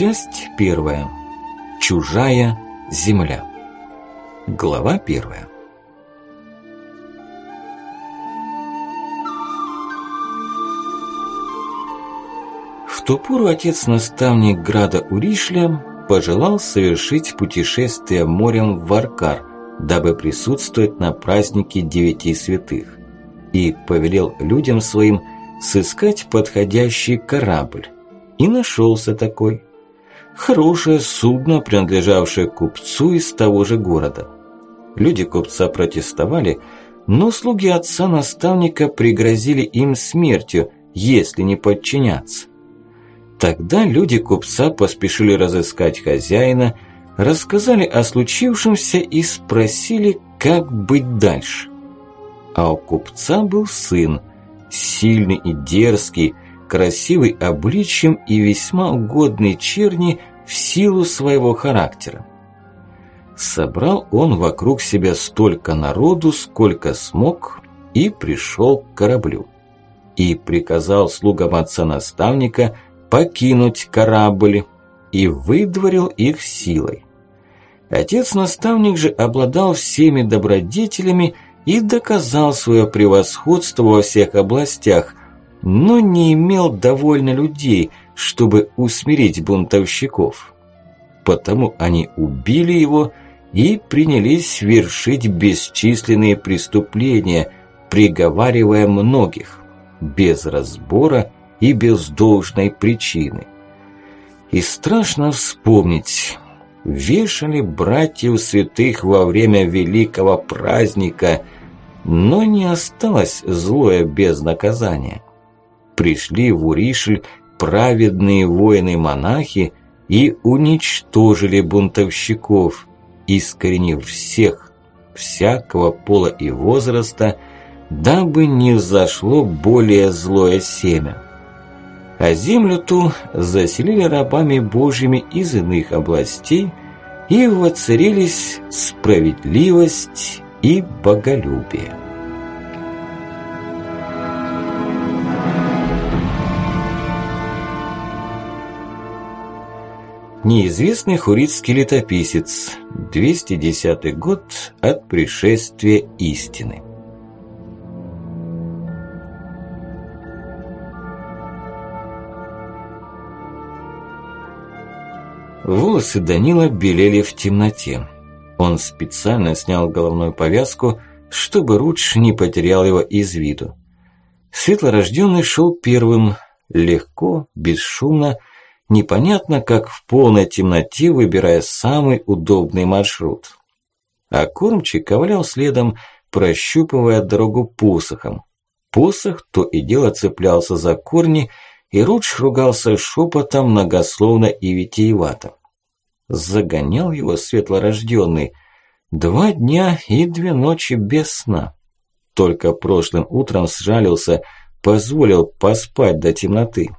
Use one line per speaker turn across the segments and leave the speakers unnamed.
Часть первая. Чужая земля. Глава первая. В ту пору отец-наставник Града Уришля пожелал совершить путешествие морем в Варкар, дабы присутствовать на празднике Девяти Святых, и повелел людям своим сыскать подходящий корабль. И нашелся такой. Хорошее судно, принадлежавшее купцу из того же города. Люди купца протестовали, но слуги отца-наставника пригрозили им смертью, если не подчиняться. Тогда люди купца поспешили разыскать хозяина, рассказали о случившемся и спросили, как быть дальше. А у купца был сын, сильный и дерзкий, красивый обличьем и весьма угодный черни в силу своего характера. Собрал он вокруг себя столько народу, сколько смог, и пришел к кораблю. И приказал слугам отца-наставника покинуть корабль, и выдворил их силой. Отец-наставник же обладал всеми добродетелями и доказал свое превосходство во всех областях, но не имел довольно людей, чтобы усмирить бунтовщиков. Потому они убили его и принялись вершить бесчисленные преступления, приговаривая многих, без разбора и без должной причины. И страшно вспомнить, вешали братьев святых во время великого праздника, но не осталось злое без наказания пришли в Уришель праведные воины-монахи и уничтожили бунтовщиков, искоренив всех, всякого пола и возраста, дабы не взошло более злое семя. А землю ту заселили рабами божьими из иных областей, и воцарились справедливость и боголюбие. Неизвестный хуритский летописец, 210 год от пришествия истины. Волосы Данила белели в темноте. Он специально снял головную повязку, чтобы Рудж не потерял его из виду. Светлорожденный шел первым, легко, бесшумно, непонятно как в полной темноте, выбирая самый удобный маршрут. А кормчик ковылял следом, прощупывая дорогу посохом. Посох то и дело цеплялся за корни, и Рудж ругался шепотом многословно и витиевато. Загонял его светлорожденный. Два дня и две ночи без сна. Только прошлым утром сжалился, позволил поспать до темноты.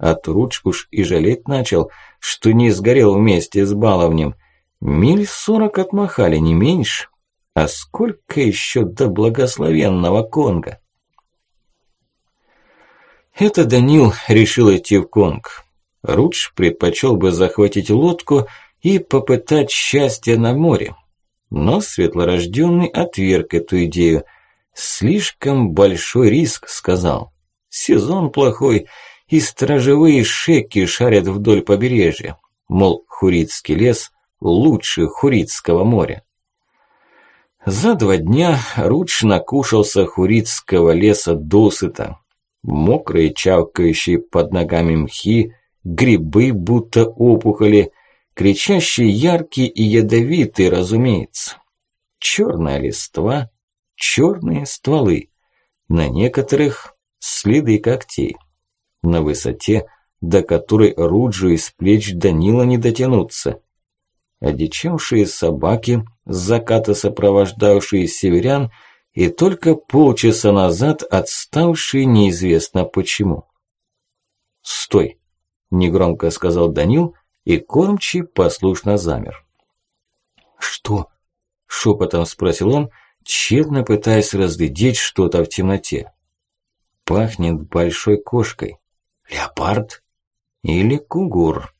От ручку ж и жалеть начал, что не сгорел вместе с баловнем. Миль сорок отмахали, не меньше. А сколько еще до благословенного Конга? Это Данил решил идти в Конг. Рудж предпочел бы захватить лодку и попытать счастье на море. Но светлорожденный отверг эту идею. Слишком большой риск, сказал. Сезон плохой, и сторожевые шеки шарят вдоль побережья. Мол, Хурицкий лес лучше Хурицкого моря. За два дня Рудж накушался Хурицкого леса досыта. Мокрые, чавкающие под ногами мхи, грибы будто опухоли, кричащие яркие и ядовитые, разумеется. Черная листва, черные стволы, на некоторых следы когтей на высоте, до которой Руджу из плеч Данила не дотянуться. Одичавшие собаки, заката сопровождавшие северян, и только полчаса назад отставшие неизвестно почему. «Стой!» – негромко сказал Данил, и кормчий послушно замер. «Что?» – шепотом спросил он, тщетно пытаясь разглядеть что-то в темноте. «Пахнет большой кошкой. Леопард или кугур?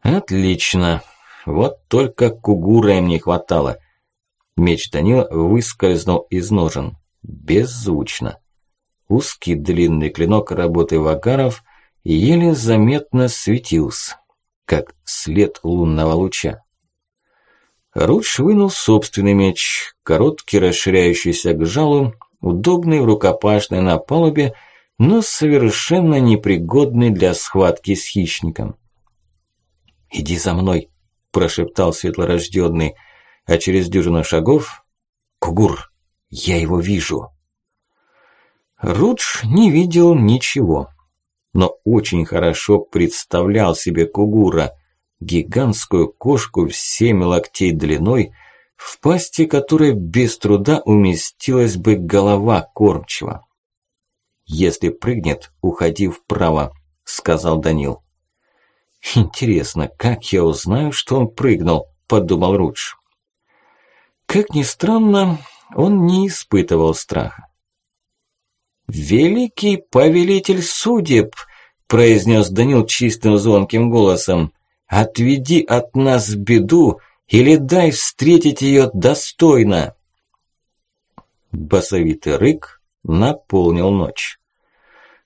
Отлично. Вот только кугура им не хватало. Меч Данила выскользнул из ножен. Беззвучно. Узкий длинный клинок работы вагаров еле заметно светился, как след лунного луча. Рудж вынул собственный меч, короткий, расширяющийся к жалу, удобный в рукопашной на палубе, но совершенно непригодный для схватки с хищником. «Иди за мной», – прошептал светлорожденный, а через дюжину шагов «Кугур, я его вижу». Рудж не видел ничего, но очень хорошо представлял себе Кугура, гигантскую кошку в семь локтей длиной, в пасти которой без труда уместилась бы голова кормчего. «Если прыгнет, уходи вправо», – сказал Данил. «Интересно, как я узнаю, что он прыгнул?» – подумал Рудж. Как ни странно, он не испытывал страха. «Великий повелитель судеб!» – произнес Данил чистым звонким голосом. «Отведи от нас беду или дай встретить ее достойно!» Басовитый рык наполнил ночь.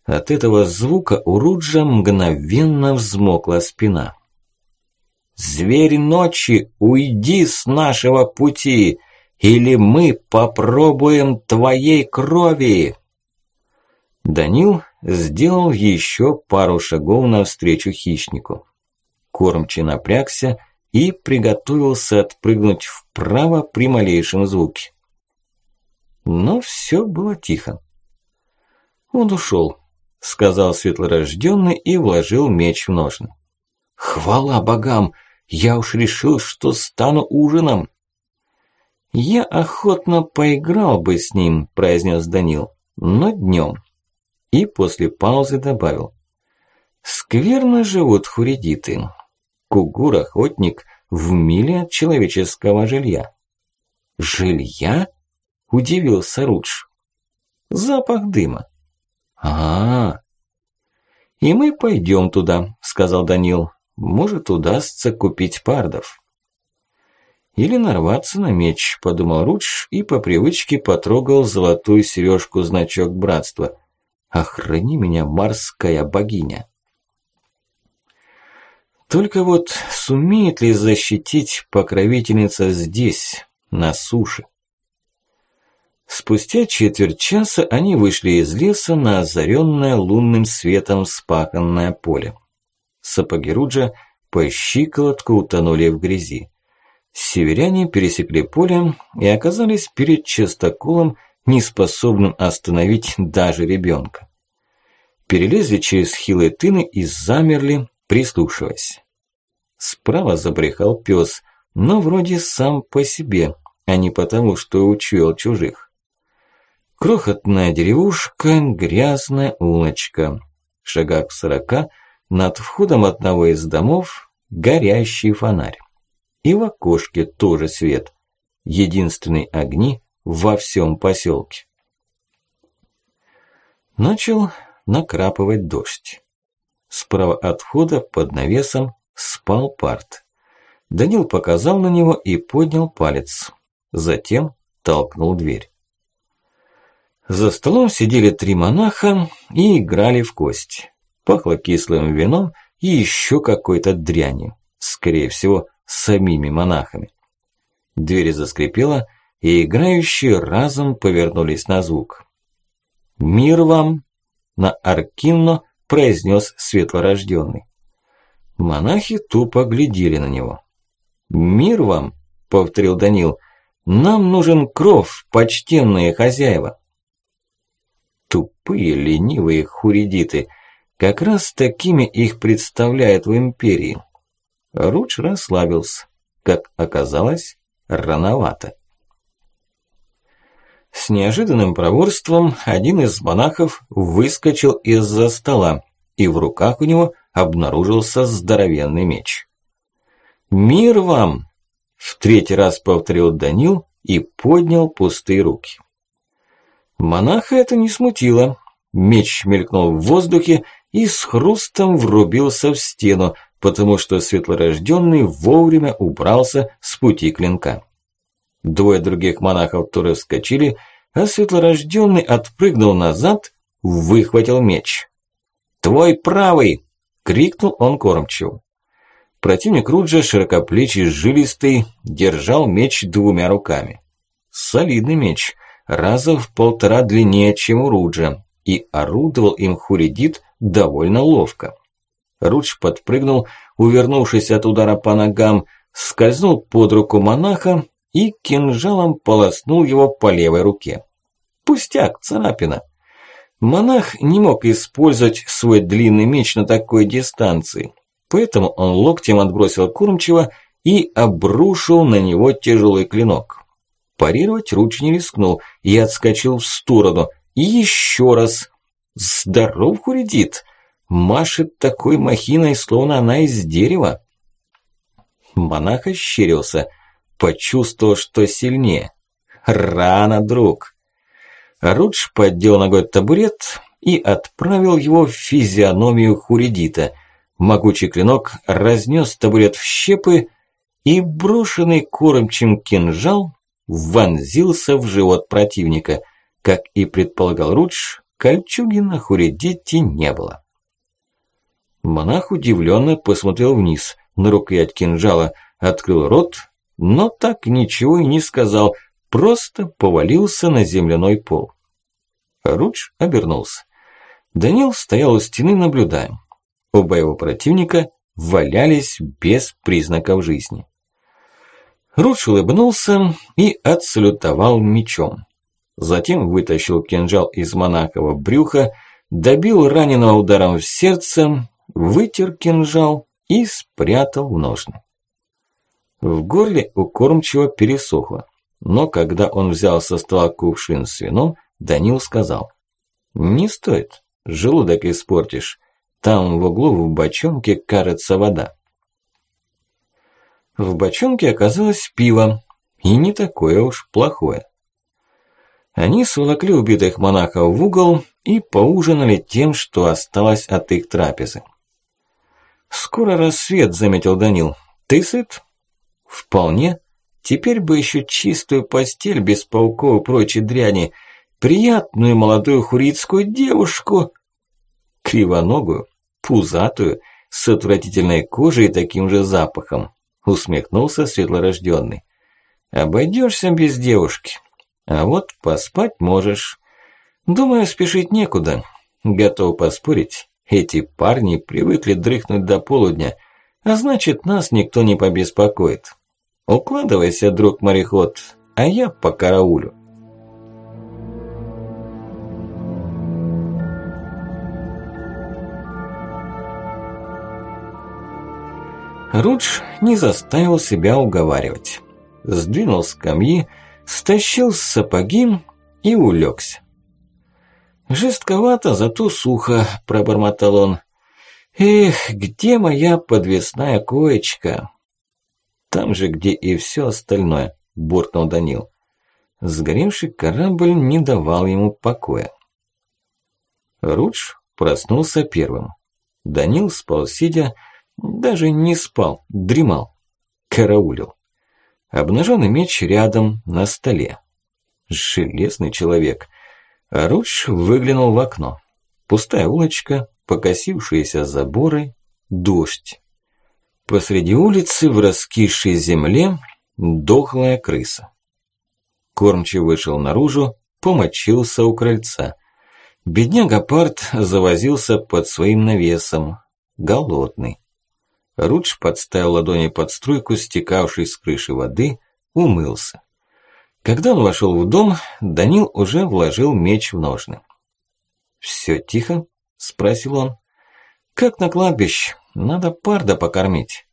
От этого звука у Руджа мгновенно взмокла спина. «Зверь ночи, уйди с нашего пути, или мы попробуем твоей крови!» Данил сделал еще пару шагов навстречу хищнику. Кормчий напрягся и приготовился отпрыгнуть вправо при малейшем звуке. Но все было тихо. Он ушел, сказал светлорожденный и вложил меч в ножны. Хвала богам! Я уж решил, что стану ужином. Я охотно поиграл бы с ним, произнес Данил, но днем и после паузы добавил. Скверно живут хуридиты. Кугур-охотник в миле от человеческого жилья. Жилья? Удивился Рудж. Запах дыма. А, -а, а И мы пойдем туда, сказал Данил. Может, удастся купить пардов. Или нарваться на меч, подумал Рудж и по привычке потрогал золотую сережку значок братства. Охрани меня, морская богиня. Только вот сумеет ли защитить покровительница здесь, на суше? Спустя четверть часа они вышли из леса на озаренное лунным светом спаханное поле. Сапоги Руджа по щиколотку утонули в грязи. Северяне пересекли поле и оказались перед частоколом, не способным остановить даже ребенка. Перелезли через хилые тыны и замерли, прислушиваясь. Справа забрехал пес, но вроде сам по себе, а не потому, что учуял чужих. Крохотная деревушка, грязная улочка. В шагах сорока над входом одного из домов горящий фонарь. И в окошке тоже свет. Единственные огни во всем поселке. Начал накрапывать дождь. Справа от входа под навесом спал парт. Данил показал на него и поднял палец. Затем толкнул дверь. За столом сидели три монаха и играли в кость. Пахло кислым вином и еще какой-то дрянью. Скорее всего, самими монахами. Дверь заскрипела, и играющие разом повернулись на звук. «Мир вам!» – на Аркинно произнес светлорожденный. Монахи тупо глядели на него. «Мир вам!» – повторил Данил. «Нам нужен кров, почтенные хозяева!» Тупые, ленивые хуридиты. Как раз такими их представляют в империи. Руч расслабился. Как оказалось, рановато. С неожиданным проворством один из монахов выскочил из-за стола, и в руках у него обнаружился здоровенный меч. «Мир вам!» – в третий раз повторил Данил и поднял пустые руки. Монаха это не смутило. Меч мелькнул в воздухе и с хрустом врубился в стену, потому что светлорожденный вовремя убрался с пути клинка. Двое других монахов тоже вскочили, а светлорожденный отпрыгнул назад, выхватил меч. «Твой правый!» – крикнул он кормчиву. Противник Руджа, широкоплечий, жилистый, держал меч двумя руками. Солидный меч, раза в полтора длиннее, чем у Руджа, и орудовал им Хуридит довольно ловко. Рудж подпрыгнул, увернувшись от удара по ногам, скользнул под руку монаха и кинжалом полоснул его по левой руке. Пустяк, царапина. Монах не мог использовать свой длинный меч на такой дистанции, поэтому он локтем отбросил кормчего и обрушил на него тяжелый клинок. Парировать Руч не рискнул и отскочил в сторону. И еще раз. Здоров хуридит. Машет такой махиной, словно она из дерева. Монах ощерился – почувствовал, что сильнее. Рано, друг. Рудж поддел ногой табурет и отправил его в физиономию Хуридита. Могучий клинок разнес табурет в щепы, и брошенный кормчим кинжал вонзился в живот противника. Как и предполагал Рудж, кольчуги на Хуридите не было. Монах удивленно посмотрел вниз на рукоять кинжала, открыл рот но так ничего и не сказал, просто повалился на земляной пол. Рудж обернулся. Данил стоял у стены, наблюдая. Оба его противника валялись без признаков жизни. Рудж улыбнулся и отсалютовал мечом. Затем вытащил кинжал из монахова брюха, добил раненого ударом в сердце, вытер кинжал и спрятал ножны. В горле у кормчего пересохло, но когда он взял со стола кувшин с вином, Данил сказал, «Не стоит, желудок испортишь, там в углу в бочонке кажется вода». В бочонке оказалось пиво, и не такое уж плохое. Они сволокли убитых монахов в угол и поужинали тем, что осталось от их трапезы. «Скоро рассвет», – заметил Данил. «Ты сыт?» Вполне. Теперь бы еще чистую постель без пауков и прочей дряни, приятную молодую хурицкую девушку, кривоногую, пузатую, с отвратительной кожей и таким же запахом, усмехнулся светлорожденный. Обойдешься без девушки, а вот поспать можешь. Думаю, спешить некуда. Готов поспорить, эти парни привыкли дрыхнуть до полудня, а значит, нас никто не побеспокоит. Укладывайся, друг-мореход, а я по караулю. Рудж не заставил себя уговаривать. Сдвинул скамьи, стащил сапоги и улегся. «Жестковато, зато сухо», – пробормотал он. «Эх, где моя подвесная коечка?» Там же, где и все остальное, буркнул Данил. Сгоревший корабль не давал ему покоя. Рудж проснулся первым. Данил спал сидя, даже не спал, дремал, караулил. Обнаженный меч рядом, на столе. Железный человек. Рудж выглянул в окно. Пустая улочка, покосившиеся заборы, дождь. Посреди улицы в раскисшей земле дохлая крыса. Кормчий вышел наружу, помочился у крыльца. Бедняга Парт завозился под своим навесом, голодный. Рудж подставил ладони под струйку, стекавшей с крыши воды, умылся. Когда он вошел в дом, Данил уже вложил меч в ножны. «Всё тихо?» – спросил он. «Как на кладбище, надо парда покормить».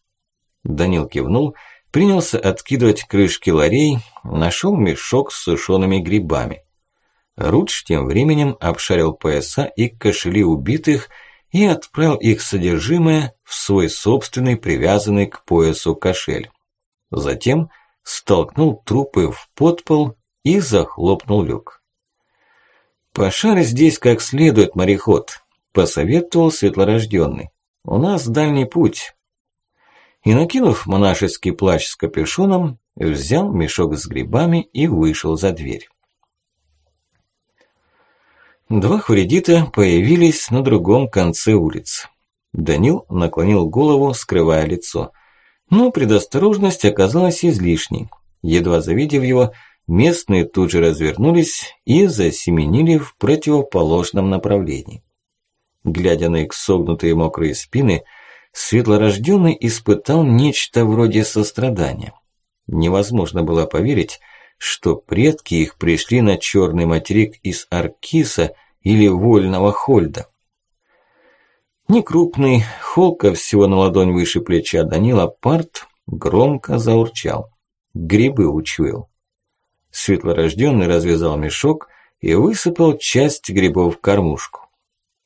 Данил кивнул, принялся откидывать крышки ларей, нашел мешок с сушеными грибами. Рудж тем временем обшарил пояса и кошели убитых и отправил их содержимое в свой собственный привязанный к поясу кошель. Затем столкнул трупы в подпол и захлопнул люк. «Пошарь здесь как следует, мореход», – посоветовал светлорожденный. У нас дальний путь. и, накинув монашеский плащ с капюшоном, взял мешок с грибами и вышел за дверь. Два хуридита появились на другом конце улицы. Данил наклонил голову, скрывая лицо. Но предосторожность оказалась излишней. Едва завидев его, местные тут же развернулись и засеменили в противоположном направлении. Глядя на их согнутые мокрые спины, светлорожденный испытал нечто вроде сострадания. Невозможно было поверить, что предки их пришли на черный материк из Аркиса или Вольного Хольда. Некрупный, холка всего на ладонь выше плеча Данила Парт громко заурчал. Грибы учуял. Светлорожденный развязал мешок и высыпал часть грибов в кормушку.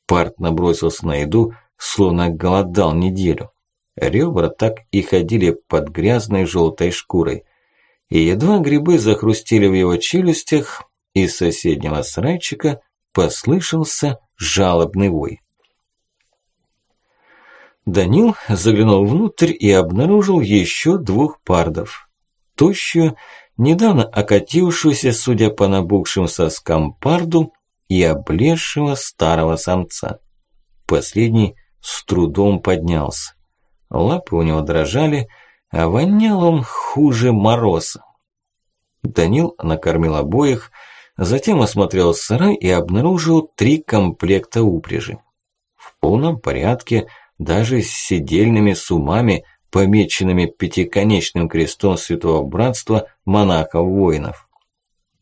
Парт набросился на еду, словно голодал неделю. Ребра так и ходили под грязной желтой шкурой. И едва грибы захрустили в его челюстях, из соседнего сарайчика послышался жалобный вой. Данил заглянул внутрь и обнаружил еще двух пардов. Тощую, недавно окатившуюся, судя по набухшим соскам, парду и облезшего старого самца. Последний с трудом поднялся. Лапы у него дрожали, а вонял он хуже мороза. Данил накормил обоих, затем осмотрел сарай и обнаружил три комплекта упряжи. В полном порядке – даже с седельными сумами, помеченными пятиконечным крестом Святого Братства монахов-воинов.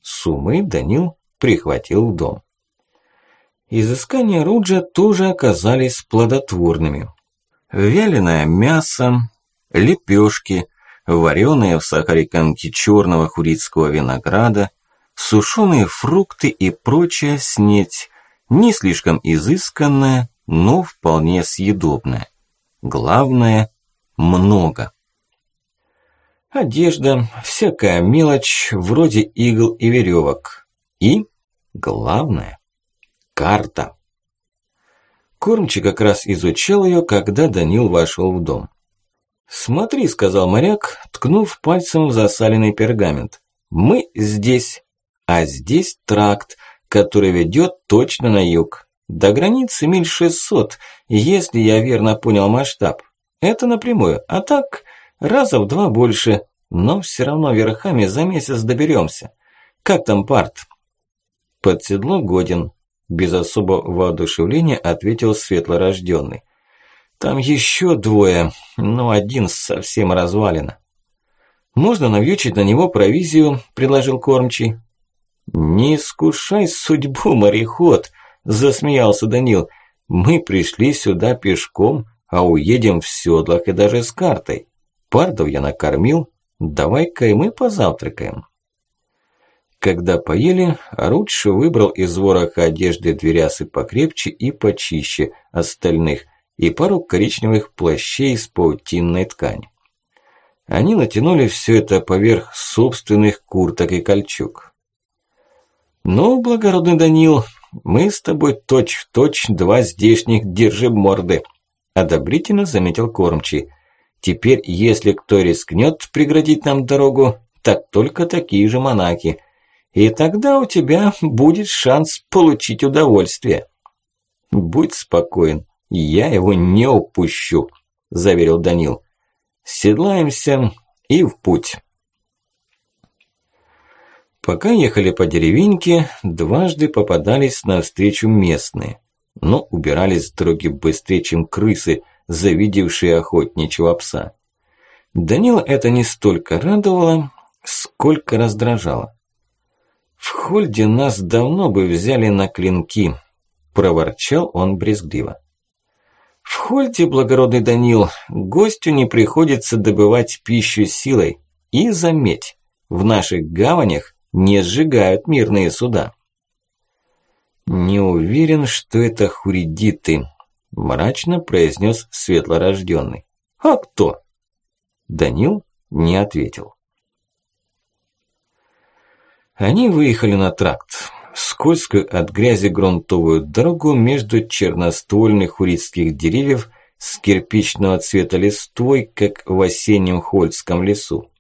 Сумы Данил прихватил в дом. Изыскания Руджа тоже оказались плодотворными. Вяленое мясо, лепешки, вареные в сахаре комки черного хурицкого винограда, сушеные фрукты и прочая снеть, не слишком изысканная, но вполне съедобное. Главное – много. Одежда, всякая мелочь, вроде игл и веревок. И, главное, карта. Кормчий как раз изучал ее, когда Данил вошел в дом. «Смотри», – сказал моряк, ткнув пальцем в засаленный пергамент. «Мы здесь, а здесь тракт, который ведет точно на юг. До границы миль 600, если я верно понял масштаб. Это напрямую, а так раза в два больше, но все равно верхами за месяц доберемся. Как там парт? Под седло годен, без особого воодушевления ответил светлорожденный. Там еще двое, но один совсем развалено. Можно навьючить на него провизию, предложил кормчий. Не искушай судьбу, мореход, Засмеялся Данил. Мы пришли сюда пешком, а уедем в седлах и даже с картой. Пардов я накормил, давай-ка и мы позавтракаем. Когда поели, Рудж выбрал из вороха одежды дверясы покрепче и почище остальных и пару коричневых плащей из паутинной ткани. Они натянули все это поверх собственных курток и кольчуг. «Ну, благородный Данил, мы с тобой точь-в-точь точь два здешних держим морды», – одобрительно заметил кормчий. «Теперь, если кто рискнет преградить нам дорогу, так только такие же монахи. И тогда у тебя будет шанс получить удовольствие». «Будь спокоен, я его не упущу», – заверил Данил. «Седлаемся и в путь». Пока ехали по деревеньке, дважды попадались навстречу местные, но убирались с дороги быстрее, чем крысы, завидевшие охотничьего пса. Данила это не столько радовало, сколько раздражало. «В Хольде нас давно бы взяли на клинки», – проворчал он брезгливо. «В Хольде, благородный Данил, гостю не приходится добывать пищу силой. И заметь, в наших гаванях не сжигают мирные суда. «Не уверен, что это хуридиты», – мрачно произнес светлорожденный. «А кто?» Данил не ответил. Они выехали на тракт, скользкую от грязи грунтовую дорогу между черноствольных хурицких деревьев с кирпичного цвета листвой, как в осеннем хольском лесу.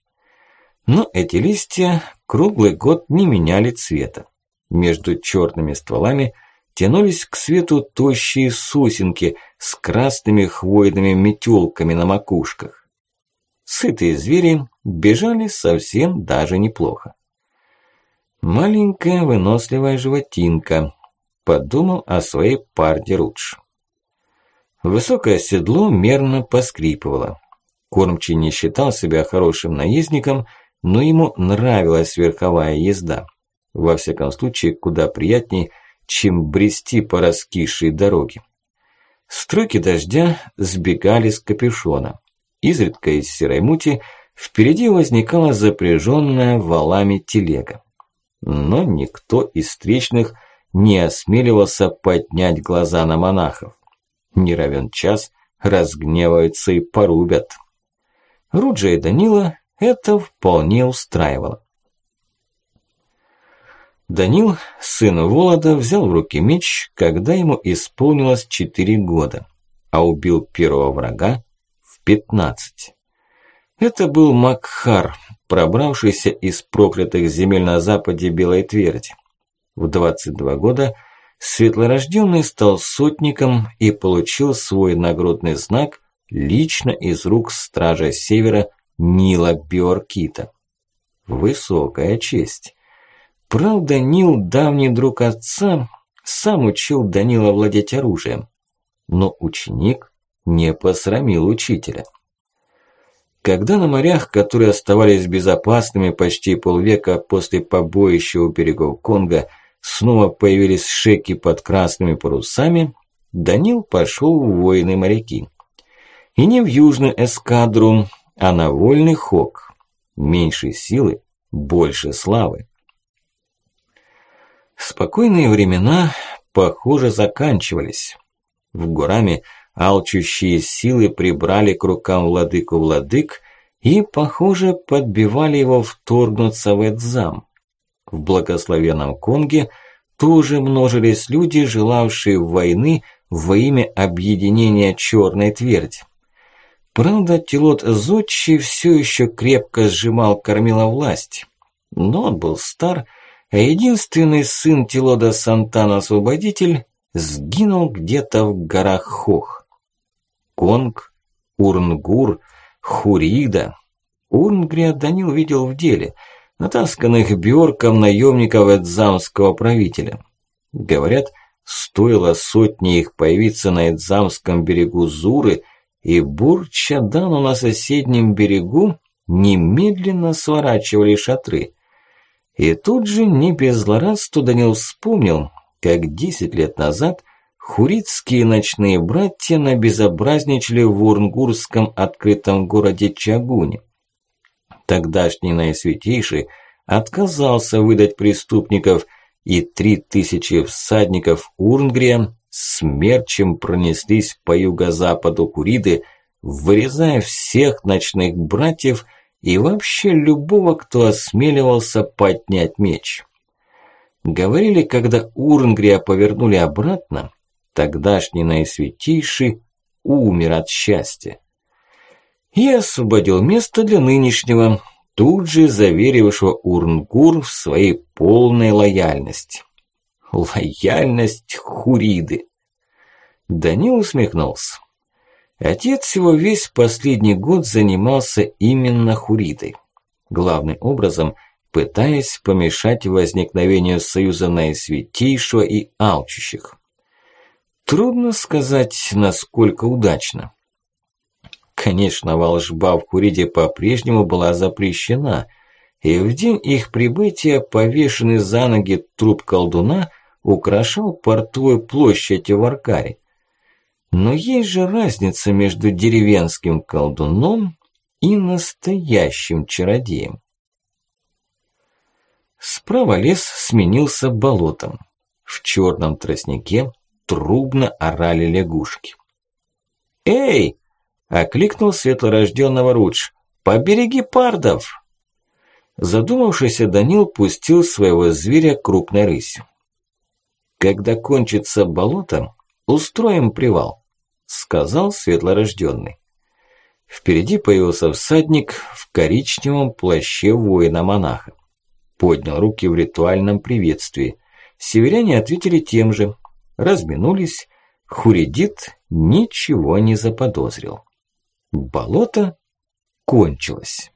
Но эти листья круглый год не меняли цвета. Между черными стволами тянулись к свету тощие сосенки с красными хвойными метелками на макушках. Сытые звери бежали совсем даже неплохо. Маленькая выносливая животинка, подумал о своей парде Рудж. Высокое седло мерно поскрипывало. Кормчий не считал себя хорошим наездником, но ему нравилась верховая езда. Во всяком случае, куда приятней, чем брести по раскисшей дороге. Струйки дождя сбегали с капюшона. Изредка из серой мути впереди возникала запряженная валами телега. Но никто из встречных не осмеливался поднять глаза на монахов не равен час, разгневаются и порубят. Руджа и Данила это вполне устраивало. Данил, сын Волода, взял в руки меч, когда ему исполнилось четыре года, а убил первого врага в пятнадцать. Это был Макхар, пробравшийся из проклятых земель на западе Белой Тверди. В 22 года – Светлорожденный стал сотником и получил свой нагрудный знак лично из рук стража Севера Нила Биоркита. Высокая честь. Правда, Нил, давний друг отца, сам учил Данила владеть оружием. Но ученик не посрамил учителя. Когда на морях, которые оставались безопасными почти полвека после побоища у берегов Конго, снова появились шеки под красными парусами, Данил пошел в воины моряки. И не в южную эскадру, а на вольный хок. Меньше силы, больше славы. Спокойные времена, похоже, заканчивались. В горами алчущие силы прибрали к рукам владыку владык и, похоже, подбивали его вторгнуться в Эдзам. В благословенном Конге тоже множились люди, желавшие войны во имя объединения Черной Тверди. Правда, Тилот Зодчий все еще крепко сжимал кормила власть, но он был стар, а единственный сын Тилода Сантана-освободитель сгинул где-то в горах Хох. Конг, Урнгур, Хурида. Урнгрия Данил видел в деле – натасканных Бьорком наемников Эдзамского правителя. Говорят, стоило сотни их появиться на Эдзамском берегу Зуры, и Бурчадану на соседнем берегу немедленно сворачивали шатры. И тут же не без злорадства Данил вспомнил, как десять лет назад хуритские ночные братья набезобразничали в Урнгурском открытом городе Чагуне тогдашний наисвятейший отказался выдать преступников, и три тысячи всадников Урнгрия смерчем пронеслись по юго-западу Куриды, вырезая всех ночных братьев и вообще любого, кто осмеливался поднять меч. Говорили, когда Урнгрия повернули обратно, тогдашний наисвятейший умер от счастья и освободил место для нынешнего, тут же заверившего Урнгур в своей полной лояльности. Лояльность Хуриды. Данил усмехнулся. Отец его весь последний год занимался именно Хуридой. Главным образом пытаясь помешать возникновению союза наисвятейшего и алчущих. Трудно сказать, насколько удачно. Конечно, волжба в Куриде по-прежнему была запрещена, и в день их прибытия повешенный за ноги труп колдуна украшал портовую площадь в Аркаре. Но есть же разница между деревенским колдуном и настоящим чародеем. Справа лес сменился болотом. В черном тростнике трубно орали лягушки. «Эй!» Окликнул светлорожденного Рудж. «Побереги пардов!» Задумавшийся Данил пустил своего зверя крупной рысью. «Когда кончится болото, устроим привал. сказал светлорожденный. Впереди появился всадник в коричневом плаще воина-монаха. Поднял руки в ритуальном приветствии. Северяне ответили тем же. Разминулись. Хуридит ничего не заподозрил. Болото кончилось.